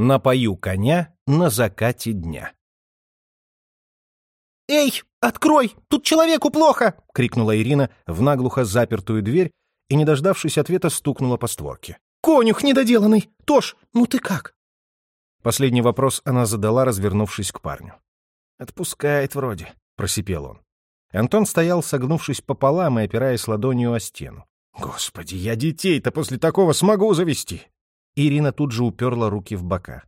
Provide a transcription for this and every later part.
Напою коня на закате дня. «Эй, открой! Тут человеку плохо!» — крикнула Ирина в наглухо запертую дверь и, не дождавшись ответа, стукнула по створке. «Конюх недоделанный! Тош, ну ты как?» Последний вопрос она задала, развернувшись к парню. «Отпускает вроде», — просипел он. Антон стоял, согнувшись пополам и опираясь ладонью о стену. «Господи, я детей-то после такого смогу завести!» Ирина тут же уперла руки в бока.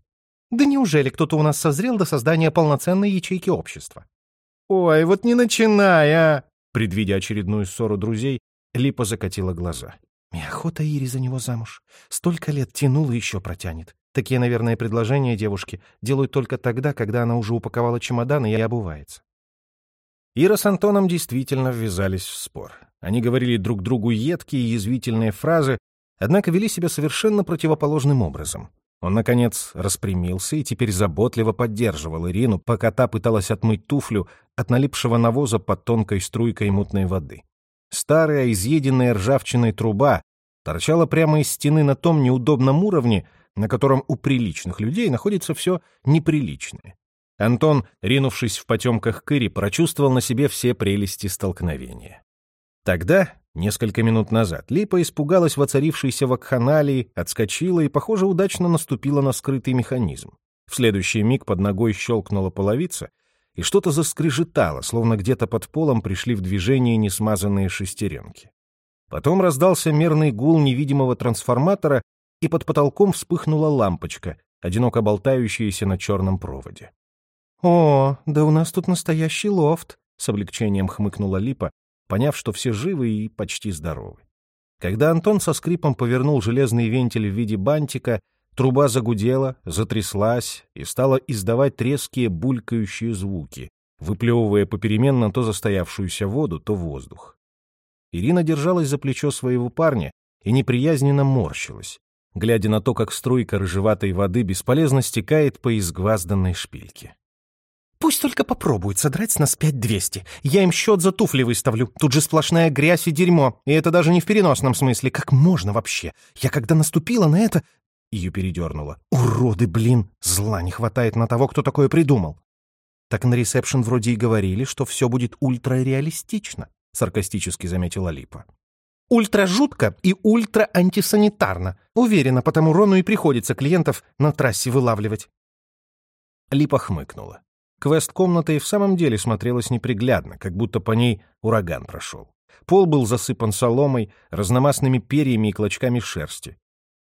«Да неужели кто-то у нас созрел до создания полноценной ячейки общества?» «Ой, вот не начинай, а!» Предвидя очередную ссору друзей, Липа закатила глаза. «И охота Ире за него замуж. Столько лет тянул и еще протянет. Такие, наверное, предложения девушки делают только тогда, когда она уже упаковала чемоданы и обувается. Ира с Антоном действительно ввязались в спор. Они говорили друг другу едкие и язвительные фразы, однако вели себя совершенно противоположным образом. Он, наконец, распрямился и теперь заботливо поддерживал Ирину, пока та пыталась отмыть туфлю от налипшего навоза под тонкой струйкой мутной воды. Старая, изъеденная ржавчиной труба торчала прямо из стены на том неудобном уровне, на котором у приличных людей находится все неприличное. Антон, ринувшись в потемках к прочувствовал на себе все прелести столкновения. Тогда, несколько минут назад, Липа испугалась воцарившейся вакханалии, отскочила и, похоже, удачно наступила на скрытый механизм. В следующий миг под ногой щелкнула половица, и что-то заскрежетало, словно где-то под полом пришли в движение несмазанные шестеренки. Потом раздался мерный гул невидимого трансформатора, и под потолком вспыхнула лампочка, одиноко болтающаяся на черном проводе. «О, да у нас тут настоящий лофт», — с облегчением хмыкнула Липа, поняв, что все живы и почти здоровы. Когда Антон со скрипом повернул железный вентиль в виде бантика, труба загудела, затряслась и стала издавать резкие булькающие звуки, выплевывая попеременно то застоявшуюся воду, то воздух. Ирина держалась за плечо своего парня и неприязненно морщилась, глядя на то, как струйка рыжеватой воды бесполезно стекает по изгвазданной шпильке. Пусть только попробуют содрать с нас пять двести. Я им счет за туфли выставлю. Тут же сплошная грязь и дерьмо. И это даже не в переносном смысле. Как можно вообще? Я когда наступила на это... Ее передернуло. Уроды, блин! Зла не хватает на того, кто такое придумал. Так на ресепшн вроде и говорили, что все будет ультрареалистично, саркастически заметила Липа. Ультра жутко и ультра антисанитарно. Уверена, потому Рону и приходится клиентов на трассе вылавливать. Липа хмыкнула. Квест-комната и в самом деле смотрелась неприглядно, как будто по ней ураган прошел. Пол был засыпан соломой, разномастными перьями и клочками шерсти.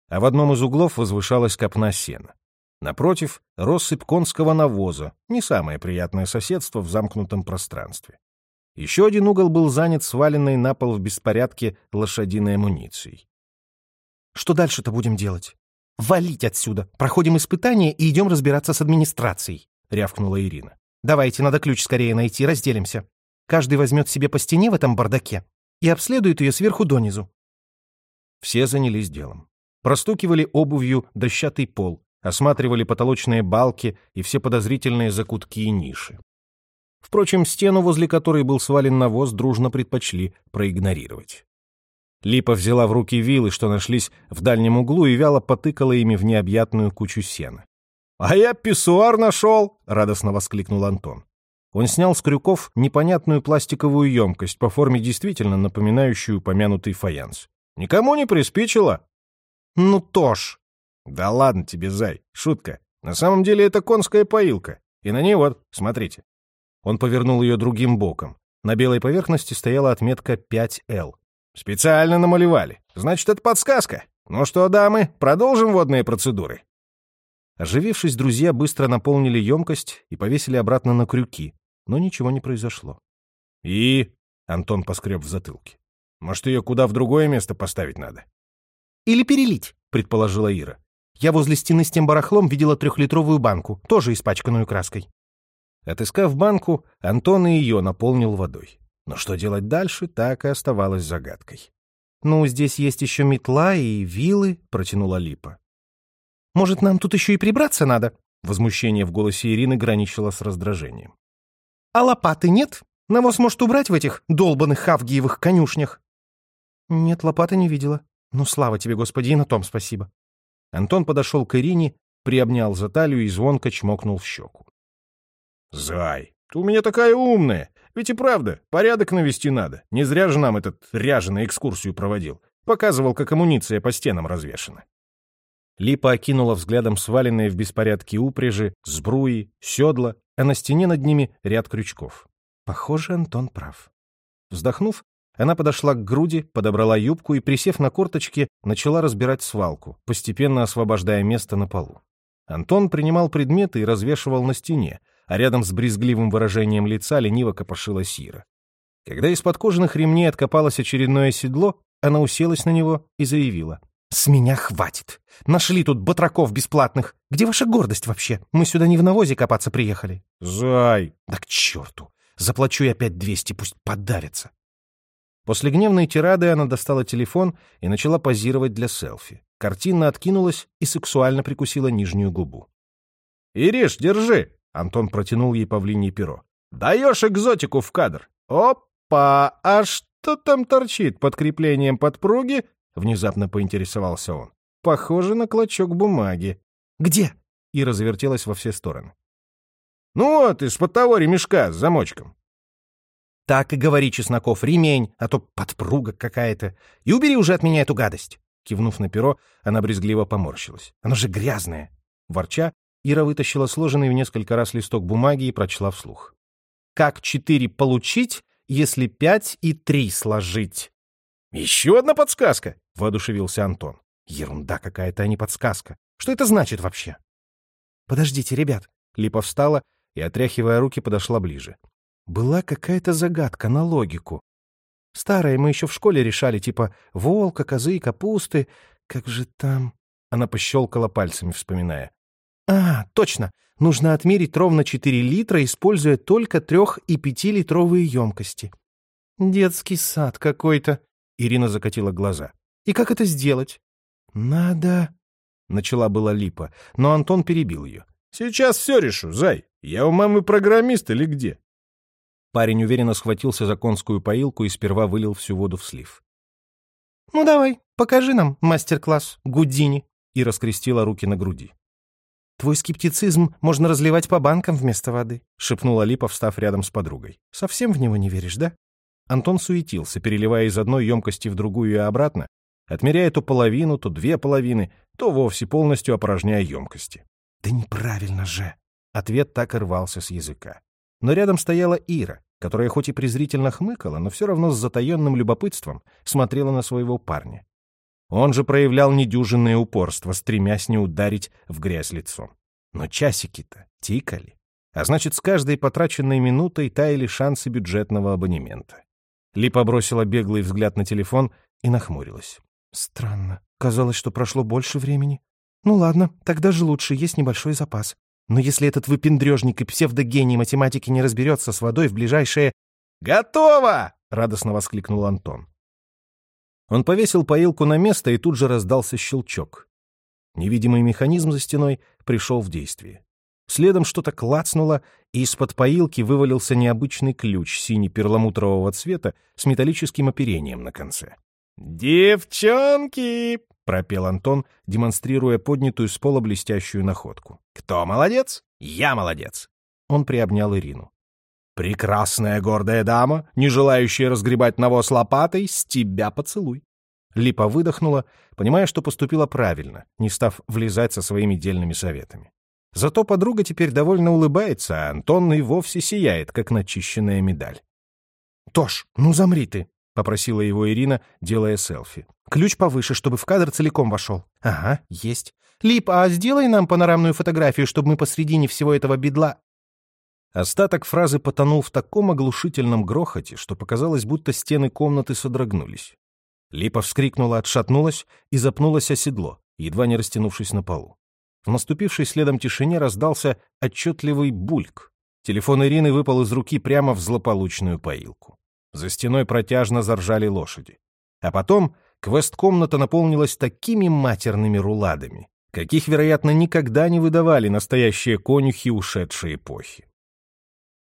А в одном из углов возвышалась копна сена. Напротив — россыпь конского навоза, не самое приятное соседство в замкнутом пространстве. Еще один угол был занят сваленной на пол в беспорядке лошадиной амуницией. «Что дальше-то будем делать?» «Валить отсюда! Проходим испытания и идем разбираться с администрацией!» Рявкнула Ирина. «Давайте, надо ключ скорее найти, разделимся. Каждый возьмет себе по стене в этом бардаке и обследует ее сверху донизу». Все занялись делом. Простукивали обувью дощатый пол, осматривали потолочные балки и все подозрительные закутки и ниши. Впрочем, стену, возле которой был свален навоз, дружно предпочли проигнорировать. Липа взяла в руки вилы, что нашлись в дальнем углу, и вяло потыкала ими в необъятную кучу сена. «А я писсуар нашел!» — радостно воскликнул Антон. Он снял с крюков непонятную пластиковую емкость, по форме действительно напоминающую упомянутый фаянс. «Никому не приспичило?» «Ну, Тош!» «Да ладно тебе, зай, шутка. На самом деле это конская поилка. И на ней вот, смотрите». Он повернул ее другим боком. На белой поверхности стояла отметка 5L. «Специально намалевали. Значит, это подсказка. Ну что, дамы, продолжим водные процедуры?» Оживившись, друзья быстро наполнили емкость и повесили обратно на крюки, но ничего не произошло. «И?» — Антон поскреб в затылке. «Может, ее куда в другое место поставить надо?» «Или перелить», — предположила Ира. «Я возле стены с тем барахлом видела трехлитровую банку, тоже испачканную краской». Отыскав банку, Антон и ее наполнил водой. Но что делать дальше, так и оставалось загадкой. «Ну, здесь есть еще метла и вилы», — протянула Липа. Может, нам тут еще и прибраться надо?» Возмущение в голосе Ирины граничило с раздражением. «А лопаты нет? Навоз может убрать в этих долбанных хавгиевых конюшнях?» «Нет, лопаты не видела. Ну, слава тебе, Господи, и на том спасибо». Антон подошел к Ирине приобнял за талию и звонко чмокнул в щеку. «Зай, ты у меня такая умная! Ведь и правда, порядок навести надо. Не зря же нам этот ряженый экскурсию проводил. Показывал, как амуниция по стенам развешана». Липа окинула взглядом сваленные в беспорядке упряжи, сбруи, седла, а на стене над ними ряд крючков. Похоже, Антон прав. Вздохнув, она подошла к груди, подобрала юбку и, присев на корточки, начала разбирать свалку, постепенно освобождая место на полу. Антон принимал предметы и развешивал на стене, а рядом с брезгливым выражением лица лениво копошила Сира. Когда из-под кожаных ремней откопалось очередное седло, она уселась на него и заявила. «С меня хватит! Нашли тут батраков бесплатных! Где ваша гордость вообще? Мы сюда не в навозе копаться приехали!» «Зай!» «Да к черту! Заплачу я опять двести, пусть подавится!» После гневной тирады она достала телефон и начала позировать для селфи. Картина откинулась и сексуально прикусила нижнюю губу. «Ириш, держи!» — Антон протянул ей павлинье перо. «Даешь экзотику в кадр! Опа! А что там торчит под креплением подпруги?» — внезапно поинтересовался он. «Похоже на клочок бумаги». «Где?» — Ира завертелась во все стороны. «Ну вот, из-под того ремешка с замочком». «Так и говори, Чесноков, ремень, а то подпруга какая-то. И убери уже от меня эту гадость!» Кивнув на перо, она брезгливо поморщилась. «Оно же грязное!» Ворча, Ира вытащила сложенный в несколько раз листок бумаги и прочла вслух. «Как четыре получить, если пять и три сложить?» «Еще одна подсказка!» — воодушевился Антон. «Ерунда какая-то, а не подсказка. Что это значит вообще?» «Подождите, ребят!» Липа встала и, отряхивая руки, подошла ближе. Была какая-то загадка на логику. Старая мы еще в школе решали, типа волка, козы, капусты. Как же там... Она пощелкала пальцами, вспоминая. А, точно. Нужно отмерить ровно 4 литра, используя только трех- и пятилитровые емкости. Детский сад какой-то. Ирина закатила глаза. И как это сделать? Надо... Начала была Липа, но Антон перебил ее. Сейчас все решу, зай. Я у мамы программист или где? Парень уверенно схватился за конскую поилку и сперва вылил всю воду в слив. «Ну давай, покажи нам мастер-класс, Гудини», и раскрестила руки на груди. «Твой скептицизм можно разливать по банкам вместо воды», — шепнула Липа, встав рядом с подругой. «Совсем в него не веришь, да?» Антон суетился, переливая из одной емкости в другую и обратно, отмеряя то половину, то две половины, то вовсе полностью опорожняя емкости. «Да неправильно же!» Ответ так и рвался с языка. Но рядом стояла Ира, которая хоть и презрительно хмыкала, но все равно с затаенным любопытством смотрела на своего парня. Он же проявлял недюжинное упорство, стремясь не ударить в грязь лицом. Но часики-то тикали. А значит, с каждой потраченной минутой таяли шансы бюджетного абонемента. Липа бросила беглый взгляд на телефон и нахмурилась. «Странно. Казалось, что прошло больше времени. Ну ладно, тогда же лучше, есть небольшой запас. Но если этот выпендрежник и псевдогений математики не разберется с водой в ближайшее... «Готово!» — радостно воскликнул Антон. Он повесил поилку на место, и тут же раздался щелчок. Невидимый механизм за стеной пришел в действие. Следом что-то клацнуло, и из-под поилки вывалился необычный ключ сине-перламутрового цвета с металлическим оперением на конце. «Девчонки!» — пропел Антон, демонстрируя поднятую с пола блестящую находку. «Кто молодец? Я молодец!» Он приобнял Ирину. «Прекрасная гордая дама, не желающая разгребать навоз лопатой, с тебя поцелуй!» Липа выдохнула, понимая, что поступила правильно, не став влезать со своими дельными советами. Зато подруга теперь довольно улыбается, а Антон и вовсе сияет, как начищенная медаль. «Тош, ну замри ты!» — попросила его Ирина, делая селфи. «Ключ повыше, чтобы в кадр целиком вошел». «Ага, есть. Лип, а сделай нам панорамную фотографию, чтобы мы посредине всего этого бедла...» Остаток фразы потонул в таком оглушительном грохоте, что показалось, будто стены комнаты содрогнулись. Липа вскрикнула, отшатнулась и запнулась о седло, едва не растянувшись на полу. В наступившей следом тишине раздался отчетливый бульк. Телефон Ирины выпал из руки прямо в злополучную поилку. За стеной протяжно заржали лошади. А потом квест-комната наполнилась такими матерными руладами, каких, вероятно, никогда не выдавали настоящие конюхи ушедшей эпохи.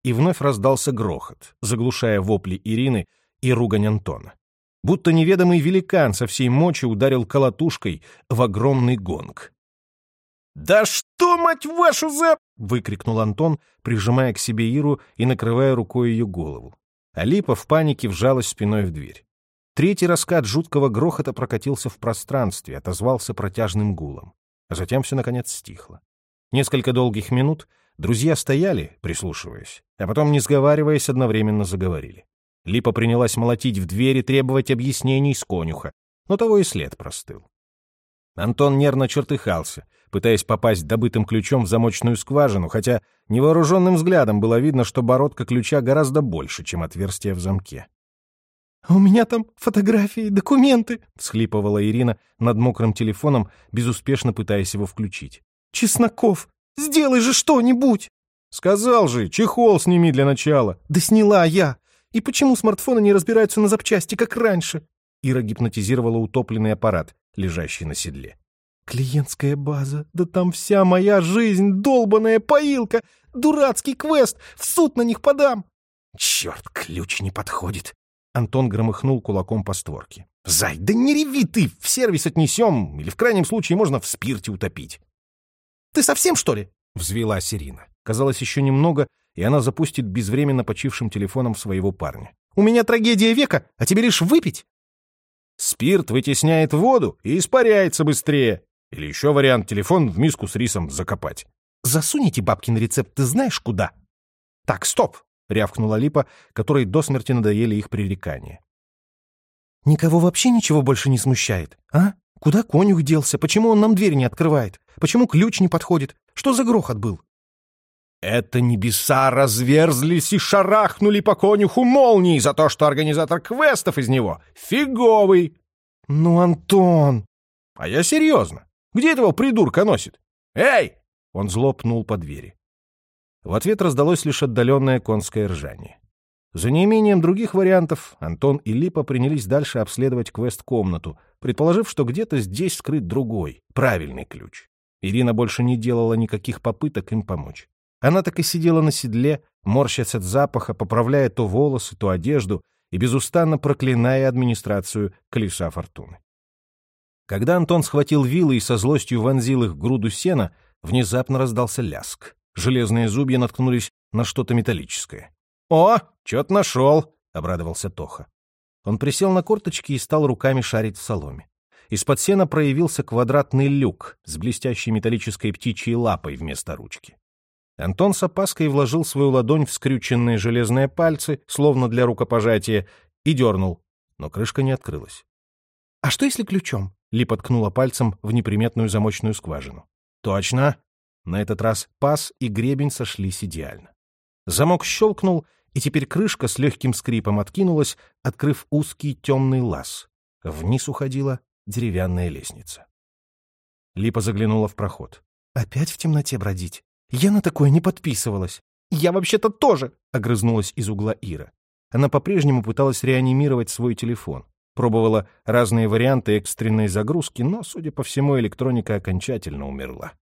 И вновь раздался грохот, заглушая вопли Ирины и ругань Антона. Будто неведомый великан со всей мочи ударил колотушкой в огромный гонг. «Да что, мать вашу, за...» — выкрикнул Антон, прижимая к себе Иру и накрывая рукой ее голову. Алипа в панике вжалась спиной в дверь. Третий раскат жуткого грохота прокатился в пространстве, отозвался протяжным гулом. А затем все, наконец, стихло. Несколько долгих минут друзья стояли, прислушиваясь, а потом, не сговариваясь, одновременно заговорили. Липа принялась молотить в дверь и требовать объяснений с конюха, но того и след простыл. Антон нервно чертыхался, пытаясь попасть добытым ключом в замочную скважину, хотя невооруженным взглядом было видно, что бородка ключа гораздо больше, чем отверстие в замке. «У меня там фотографии, документы», — всхлипывала Ирина над мокрым телефоном, безуспешно пытаясь его включить. «Чесноков, сделай же что-нибудь!» «Сказал же, чехол сними для начала». «Да сняла я. И почему смартфоны не разбираются на запчасти, как раньше?» Ира гипнотизировала утопленный аппарат, лежащий на седле. «Клиентская база, да там вся моя жизнь, долбаная поилка, дурацкий квест, в суд на них подам!» «Черт, ключ не подходит!» Антон громыхнул кулаком по створке. «Зай, да не реви ты! В сервис отнесем, или в крайнем случае можно в спирте утопить!» «Ты совсем, что ли?» — взвела Сирина. Казалось, еще немного, и она запустит безвременно почившим телефоном своего парня. «У меня трагедия века, а тебе лишь выпить!» Спирт вытесняет воду и испаряется быстрее. Или еще вариант телефон в миску с рисом закопать. Засунете бабкин рецепт ты знаешь куда? Так, стоп! — рявкнула Липа, которой до смерти надоели их пререкания. «Никого вообще ничего больше не смущает, а? Куда конюх делся? Почему он нам дверь не открывает? Почему ключ не подходит? Что за грохот был?» Это небеса разверзлись и шарахнули по конюху молнией за то, что организатор квестов из него фиговый. Ну, Антон! А я серьезно. Где этого придурка носит? Эй! Он злопнул по двери. В ответ раздалось лишь отдаленное конское ржание. За неимением других вариантов Антон и Липа принялись дальше обследовать квест-комнату, предположив, что где-то здесь скрыт другой, правильный ключ. Ирина больше не делала никаких попыток им помочь. Она так и сидела на седле, морщась от запаха, поправляя то волосы, то одежду и безустанно проклиная администрацию колеса фортуны. Когда Антон схватил вилы и со злостью вонзил их в груду сена, внезапно раздался ляск. Железные зубья наткнулись на что-то металлическое. «О, что-то нашел!» — обрадовался Тоха. Он присел на корточки и стал руками шарить в соломе. Из-под сена проявился квадратный люк с блестящей металлической птичьей лапой вместо ручки. Антон с опаской вложил свою ладонь в скрюченные железные пальцы, словно для рукопожатия, и дернул, но крышка не открылась. «А что если ключом?» — Ли подкнула пальцем в неприметную замочную скважину. «Точно!» На этот раз паз и гребень сошлись идеально. Замок щелкнул, и теперь крышка с легким скрипом откинулась, открыв узкий темный лаз. Вниз уходила деревянная лестница. Липа заглянула в проход. «Опять в темноте бродить? Я на такое не подписывалась». «Я вообще-то тоже!» — огрызнулась из угла Ира. Она по-прежнему пыталась реанимировать свой телефон. Пробовала разные варианты экстренной загрузки, но, судя по всему, электроника окончательно умерла.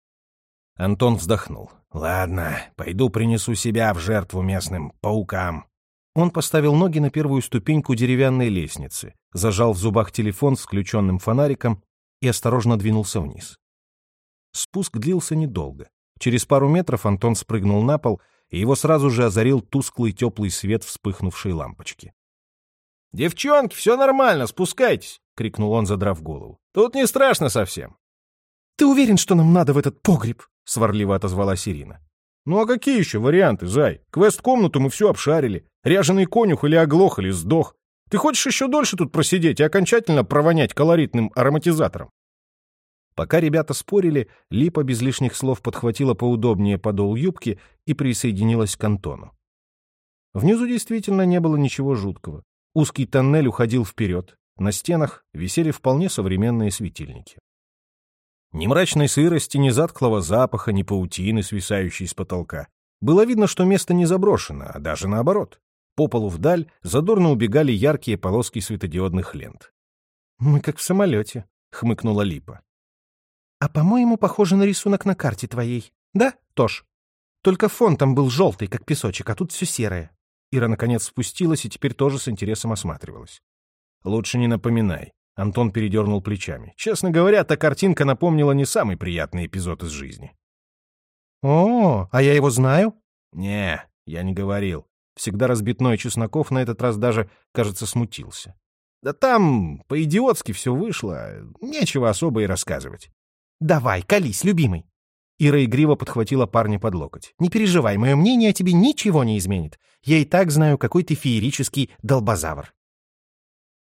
Антон вздохнул. «Ладно, пойду принесу себя в жертву местным паукам». Он поставил ноги на первую ступеньку деревянной лестницы, зажал в зубах телефон с включенным фонариком и осторожно двинулся вниз. Спуск длился недолго. Через пару метров Антон спрыгнул на пол, и его сразу же озарил тусклый теплый свет вспыхнувшей лампочки. «Девчонки, все нормально, спускайтесь!» — крикнул он, задрав голову. «Тут не страшно совсем!» «Ты уверен, что нам надо в этот погреб?» — сварливо отозвалась Ирина. «Ну а какие еще варианты, Зай? Квест-комнату мы все обшарили. Ряженый конюх или оглох, или сдох. Ты хочешь еще дольше тут просидеть и окончательно провонять колоритным ароматизатором?» Пока ребята спорили, Липа без лишних слов подхватила поудобнее подол юбки и присоединилась к Антону. Внизу действительно не было ничего жуткого. Узкий тоннель уходил вперед. На стенах висели вполне современные светильники. Ни мрачной сырости, ни затхлого запаха, ни паутины, свисающей с потолка. Было видно, что место не заброшено, а даже наоборот. По полу вдаль задорно убегали яркие полоски светодиодных лент. «Мы как в самолете», — хмыкнула Липа. «А, по-моему, похоже на рисунок на карте твоей. Да, Тош? Только фон там был желтый, как песочек, а тут все серое». Ира, наконец, спустилась и теперь тоже с интересом осматривалась. «Лучше не напоминай. Антон передернул плечами. Честно говоря, та картинка напомнила не самый приятный эпизод из жизни. «О, а я его знаю?» «Не, я не говорил. Всегда разбитной Чесноков на этот раз даже, кажется, смутился. Да там по-идиотски все вышло, нечего особо и рассказывать». «Давай, колись, любимый». Ира игриво подхватила парня под локоть. «Не переживай, мое мнение о тебе ничего не изменит. Я и так знаю, какой ты феерический долбозавр».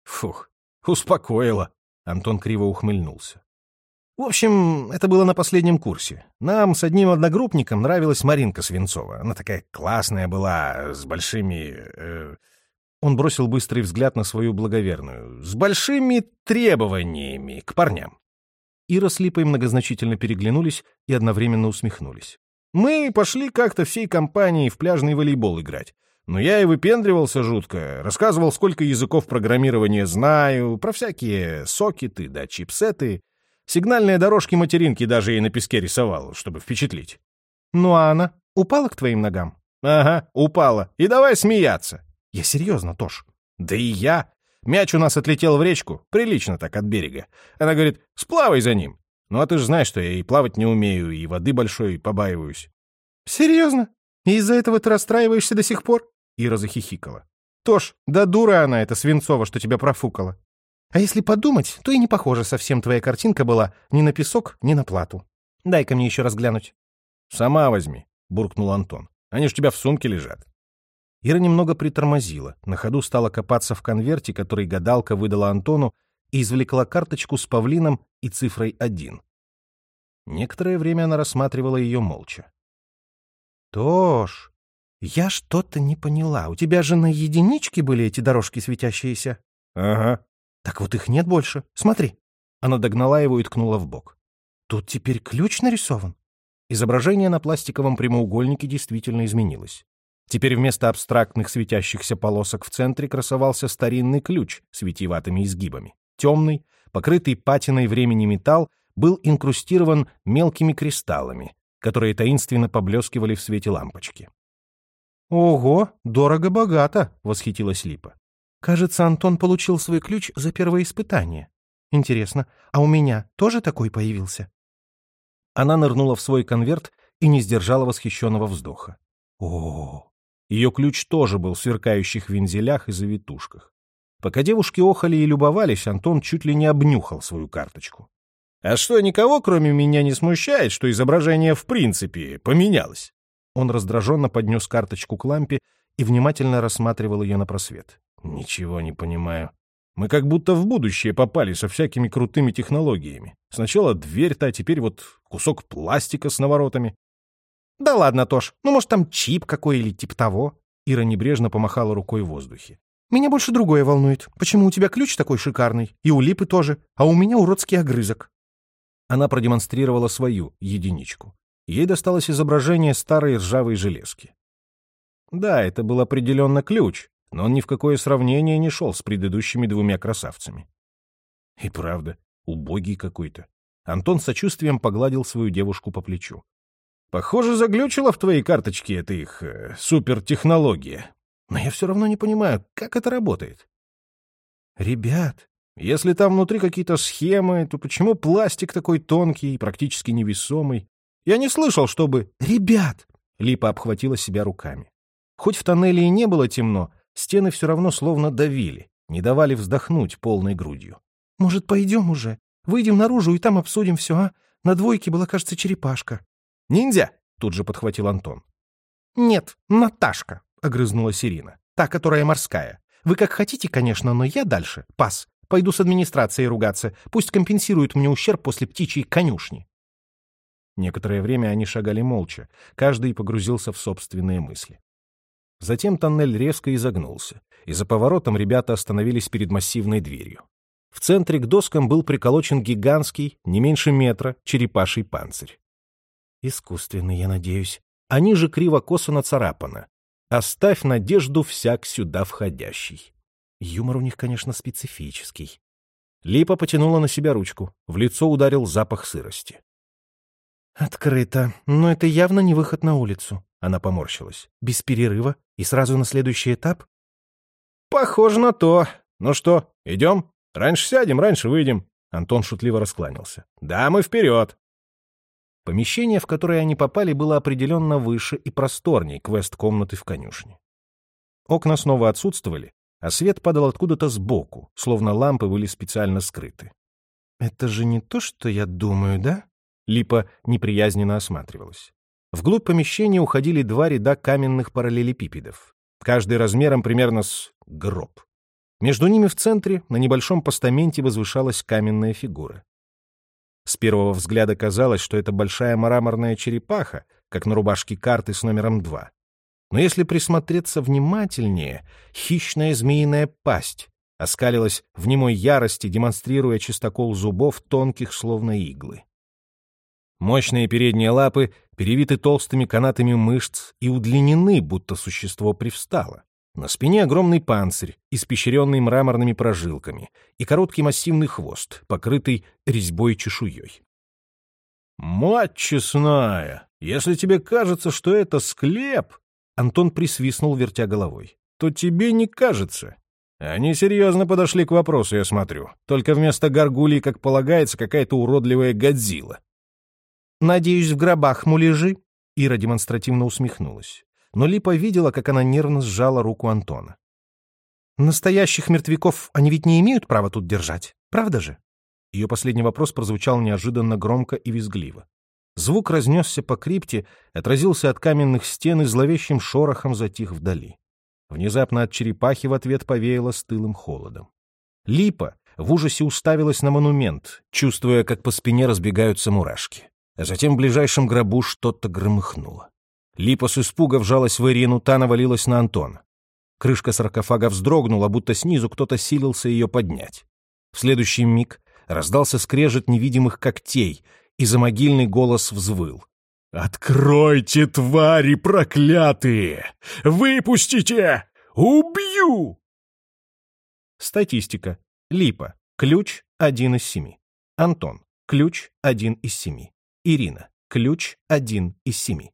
Фух, успокоила. Антон криво ухмыльнулся. В общем, это было на последнем курсе. Нам с одним одногруппником нравилась Маринка Свинцова. Она такая классная была, с большими... Э... Он бросил быстрый взгляд на свою благоверную. С большими требованиями к парням. Ира с Липой многозначительно переглянулись и одновременно усмехнулись. Мы пошли как-то всей компанией в пляжный волейбол играть. Но я и выпендривался жутко, рассказывал, сколько языков программирования знаю, про всякие сокеты да чипсеты. Сигнальные дорожки материнки даже ей на песке рисовал, чтобы впечатлить. «Ну а она упала к твоим ногам?» «Ага, упала. И давай смеяться». «Я серьезно, Тош». «Да и я. Мяч у нас отлетел в речку, прилично так от берега. Она говорит, сплавай за ним. Ну а ты же знаешь, что я и плавать не умею, и воды большой побаиваюсь. Серьезно? И из-за этого ты расстраиваешься до сих пор? Ира захихикала. Тош, да дура она, эта Свинцова, что тебя профукала. А если подумать, то и не похожа совсем твоя картинка была ни на песок, ни на плату. Дай-ка мне еще раз глянуть. Сама возьми, буркнул Антон. Они ж у тебя в сумке лежат. Ира немного притормозила, на ходу стала копаться в конверте, который гадалка выдала Антону, и извлекла карточку с павлином и цифрой один. Некоторое время она рассматривала ее молча. «Тош, я что-то не поняла. У тебя же на единичке были эти дорожки светящиеся?» «Ага». «Так вот их нет больше. Смотри». Она догнала его и ткнула в бок. «Тут теперь ключ нарисован». Изображение на пластиковом прямоугольнике действительно изменилось. Теперь вместо абстрактных светящихся полосок в центре красовался старинный ключ с витиеватыми изгибами. Темный, покрытый патиной времени металл, был инкрустирован мелкими кристаллами, которые таинственно поблескивали в свете лампочки. «Ого, дорого-богато!» — восхитилась Липа. «Кажется, Антон получил свой ключ за первое испытание. Интересно, а у меня тоже такой появился?» Она нырнула в свой конверт и не сдержала восхищенного вздоха. О, ее ключ тоже был в сверкающих вензелях и завитушках. Пока девушки охали и любовались, Антон чуть ли не обнюхал свою карточку. «А что, никого, кроме меня, не смущает, что изображение в принципе поменялось?» Он раздраженно поднес карточку к лампе и внимательно рассматривал ее на просвет. «Ничего не понимаю. Мы как будто в будущее попали со всякими крутыми технологиями. Сначала дверь-то, а теперь вот кусок пластика с наворотами. «Да ладно, Тош, ну, может, там чип какой или типа того?» Ира небрежно помахала рукой в воздухе. «Меня больше другое волнует. Почему у тебя ключ такой шикарный? И у Липы тоже, а у меня уродский огрызок?» Она продемонстрировала свою единичку. Ей досталось изображение старой ржавой железки. Да, это был определенно ключ, но он ни в какое сравнение не шел с предыдущими двумя красавцами. И правда, убогий какой-то. Антон с сочувствием погладил свою девушку по плечу. Похоже, заглючила в твоей карточке эта их э, супертехнология. Но я все равно не понимаю, как это работает. Ребят, если там внутри какие-то схемы, то почему пластик такой тонкий и практически невесомый? Я не слышал, чтобы... Ребят! Липа обхватила себя руками. Хоть в тоннеле и не было темно, стены все равно словно давили, не давали вздохнуть полной грудью. «Может, пойдем уже? Выйдем наружу и там обсудим все, а? На двойке была, кажется, черепашка». «Ниндзя!» — тут же подхватил Антон. «Нет, Наташка», — огрызнулась Ирина. «Та, которая морская. Вы как хотите, конечно, но я дальше. Пас. Пойду с администрацией ругаться. Пусть компенсируют мне ущерб после птичьей конюшни». Некоторое время они шагали молча, каждый погрузился в собственные мысли. Затем тоннель резко изогнулся, и за поворотом ребята остановились перед массивной дверью. В центре к доскам был приколочен гигантский, не меньше метра, черепаший панцирь. Искусственный, я надеюсь. Они же криво-косо нацарапано. Оставь надежду всяк сюда входящий. Юмор у них, конечно, специфический. Липа потянула на себя ручку. В лицо ударил запах сырости. «Открыто. Но это явно не выход на улицу». Она поморщилась. «Без перерыва? И сразу на следующий этап?» «Похоже на то. Ну что, идем?» Раньше сядем, раньше выйдем. Антон шутливо раскланялся. Да, мы вперед. Помещение, в которое они попали, было определенно выше и просторней квест-комнаты в конюшне. Окна снова отсутствовали, а свет падал откуда-то сбоку, словно лампы были специально скрыты. «Это же не то, что я думаю, да?» Липа неприязненно осматривалась. Вглубь помещения уходили два ряда каменных параллелепипедов, каждый размером примерно с гроб. Между ними в центре на небольшом постаменте возвышалась каменная фигура. С первого взгляда казалось, что это большая мраморная черепаха, как на рубашке карты с номером два. Но если присмотреться внимательнее, хищная змеиная пасть оскалилась в немой ярости, демонстрируя чистокол зубов, тонких, словно иглы. Мощные передние лапы перевиты толстыми канатами мышц и удлинены, будто существо привстало. На спине огромный панцирь, испещренный мраморными прожилками, и короткий массивный хвост, покрытый резьбой чешуей. «Мать честная! Если тебе кажется, что это склеп...» Антон присвистнул, вертя головой. «То тебе не кажется. Они серьезно подошли к вопросу, я смотрю. Только вместо горгулей, как полагается, какая-то уродливая Годзилла». «Надеюсь, в гробах муляжи?» Ира демонстративно усмехнулась но Липа видела, как она нервно сжала руку Антона. «Настоящих мертвяков они ведь не имеют права тут держать, правда же?» Ее последний вопрос прозвучал неожиданно громко и визгливо. Звук разнесся по крипте, отразился от каменных стен и зловещим шорохом затих вдали. Внезапно от черепахи в ответ повеяло стылым холодом. Липа в ужасе уставилась на монумент, чувствуя, как по спине разбегаются мурашки. А затем в ближайшем гробу что-то громыхнуло. Липа с испуга вжалась в Ирину, та навалилась на Антона. Крышка саркофага вздрогнула, будто снизу кто-то силился ее поднять. В следующий миг раздался скрежет невидимых когтей, и замогильный голос взвыл. «Откройте, твари проклятые! Выпустите! Убью!» Статистика. Липа. Ключ один из семи. Антон. Ключ один из семи. Ирина. Ключ один из семи.